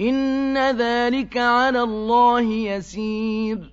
إن ذلك على الله يسير